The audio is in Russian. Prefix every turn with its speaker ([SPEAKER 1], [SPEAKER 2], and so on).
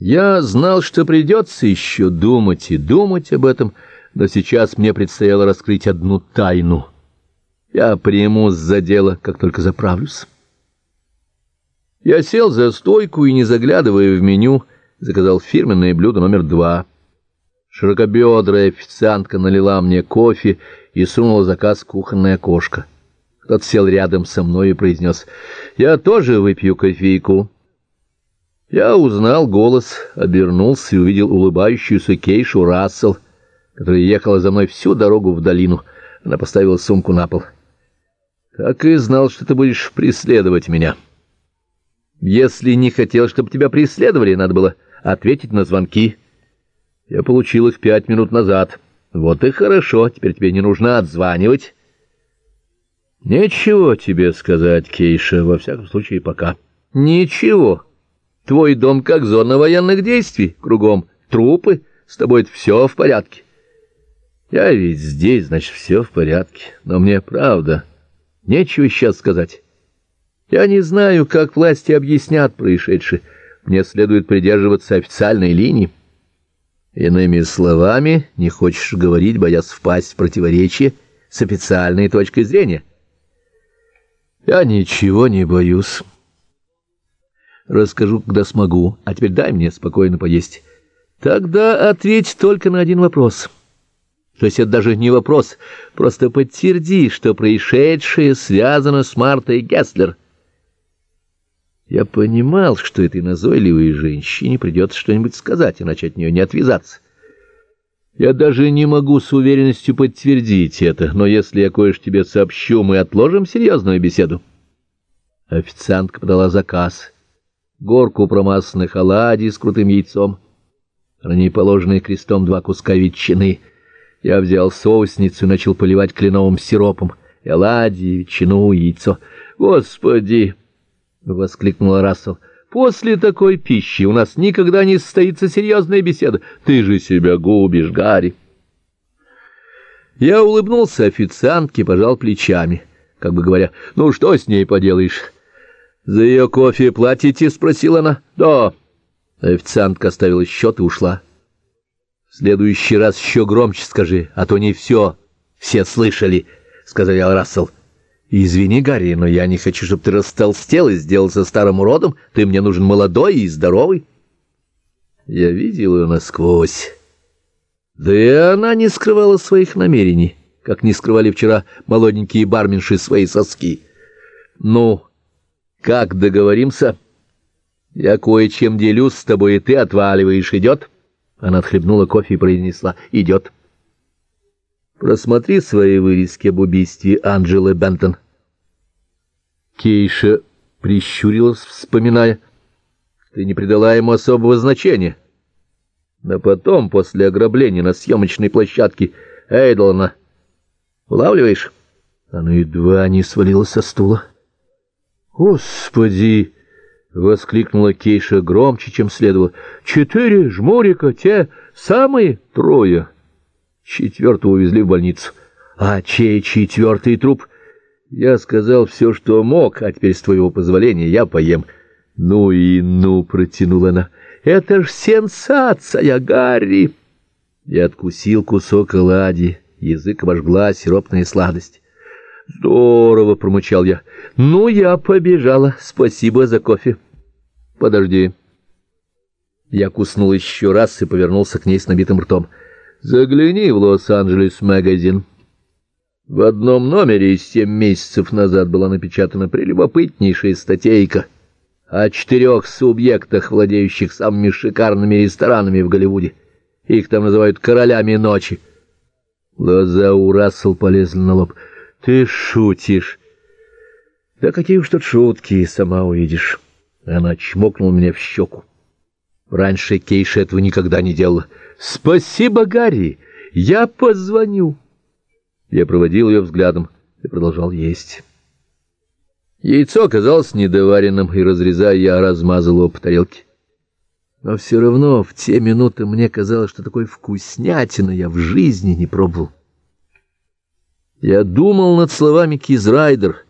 [SPEAKER 1] Я знал, что придется еще думать и думать об этом, но сейчас мне предстояло раскрыть одну тайну. Я примусь за дело, как только заправлюсь. Я сел за стойку и, не заглядывая в меню, заказал фирменное блюдо номер два. Широкобедрая официантка налила мне кофе и сунула заказ кухонное окошко. Тот сел рядом со мной и произнес, «Я тоже выпью кофейку». Я узнал голос, обернулся и увидел улыбающуюся Кейшу Рассел, которая ехала за мной всю дорогу в долину. Она поставила сумку на пол. «Так и знал, что ты будешь преследовать меня. Если не хотел, чтобы тебя преследовали, надо было ответить на звонки. Я получил их пять минут назад. Вот и хорошо, теперь тебе не нужно отзванивать». «Ничего тебе сказать, Кейша, во всяком случае, пока». «Ничего». Твой дом как зона военных действий, кругом трупы, с тобой все в порядке. Я ведь здесь, значит, все в порядке, но мне правда нечего сейчас сказать. Я не знаю, как власти объяснят происшедшее. Мне следует придерживаться официальной линии. Иными словами, не хочешь говорить, боясь впасть в противоречие с официальной точкой зрения. Я ничего не боюсь. Расскажу, когда смогу. А теперь дай мне спокойно поесть. Тогда ответь только на один вопрос. То есть это даже не вопрос, просто подтверди, что происшедшее связано с Мартой Гесслер. Я понимал, что этой назойливой женщине придется что-нибудь сказать, иначе от нее не отвязаться. Я даже не могу с уверенностью подтвердить это, но если я кое-что тебе сообщу, мы отложим серьезную беседу. Официантка подала заказ — горку промасленных оладий с крутым яйцом, на ней положенные крестом два куска ветчины. Я взял соусницу и начал поливать кленовым сиропом и оладьи, ветчину, и яйцо. «Господи!» — воскликнула Рассел. «После такой пищи у нас никогда не состоится серьезная беседа. Ты же себя губишь, Гарри!» Я улыбнулся официантке, пожал плечами, как бы говоря, «Ну, что с ней поделаешь?» «За ее кофе платите?» — спросила она. «Да». Официантка оставила счет и ушла. «В следующий раз еще громче скажи, а то не все, все слышали», — сказал Рассел. «Извини, Гарри, но я не хочу, чтобы ты растолстел и сделался старым уродом. Ты мне нужен молодой и здоровый». Я видел ее насквозь. Да и она не скрывала своих намерений, как не скрывали вчера молоденькие барменши свои соски. «Ну...» Как договоримся? Я кое-чем делюсь с тобой, и ты отваливаешь. Идет? Она отхлебнула кофе и произнесла. Идет. Просмотри свои вырезки об убийстве Анджелы Бентон. Кейша прищурилась, вспоминая. Ты не придала ему особого значения. Но потом, после ограбления на съемочной площадке Эйдлана, улавливаешь? Она едва не свалилась со стула. «Господи!» — воскликнула Кейша громче, чем следовало. «Четыре жмурика, те самые трое!» Четвертого увезли в больницу. «А чей четвертый труп?» «Я сказал все, что мог, а теперь, с твоего позволения, я поем». «Ну и ну!» — протянула она. «Это ж сенсация, Гарри!» Я откусил кусок оладьи, язык обожгла сиропная сладость. «Здорово!» — промычал я. «Ну, я побежала. Спасибо за кофе». «Подожди». Я куснул еще раз и повернулся к ней с набитым ртом. «Загляни в Лос-Анджелес магазин». В одном номере семь месяцев назад была напечатана прелюбопытнейшая статейка о четырех субъектах, владеющих самыми шикарными ресторанами в Голливуде. Их там называют «королями ночи». Глаза у Рассел полезли на лоб — ты шутишь. Да какие уж тут шутки, сама увидишь. Она чмокнула меня в щеку. Раньше Кейша этого никогда не делала. Спасибо, Гарри, я позвоню. Я проводил ее взглядом и продолжал есть. Яйцо оказалось недоваренным, и, разрезая, я размазал его по тарелке. Но все равно в те минуты мне казалось, что такой вкуснятина я в жизни не пробовал. Я думал над словами Кизрайдер —